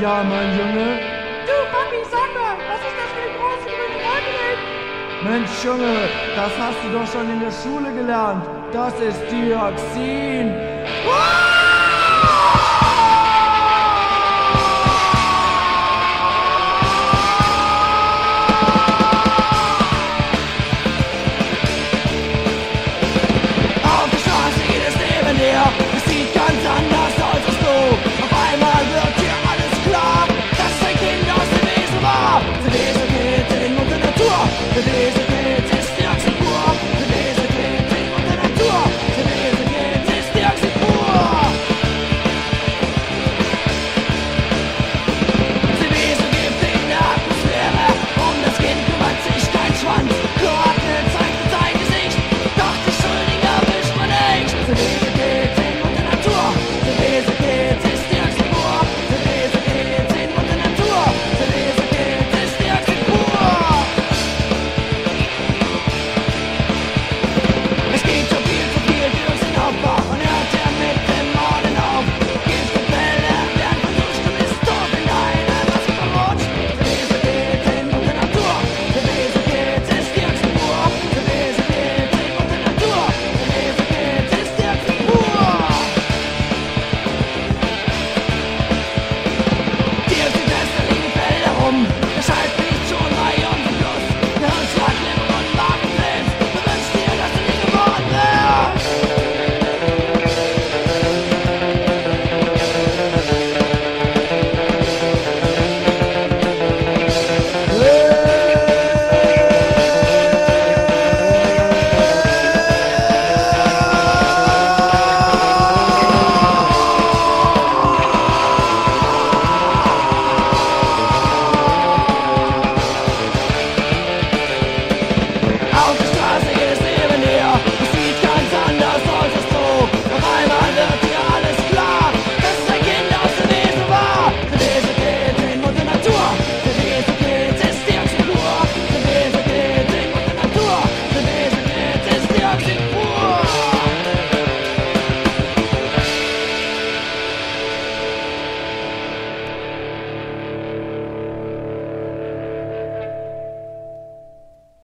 Ja, mein Junge. Du, Papi, sag mal, was ist das für eine große grüne Wolke Mensch, Junge, das hast du doch schon in der Schule gelernt. Das ist Dioxin. Ah!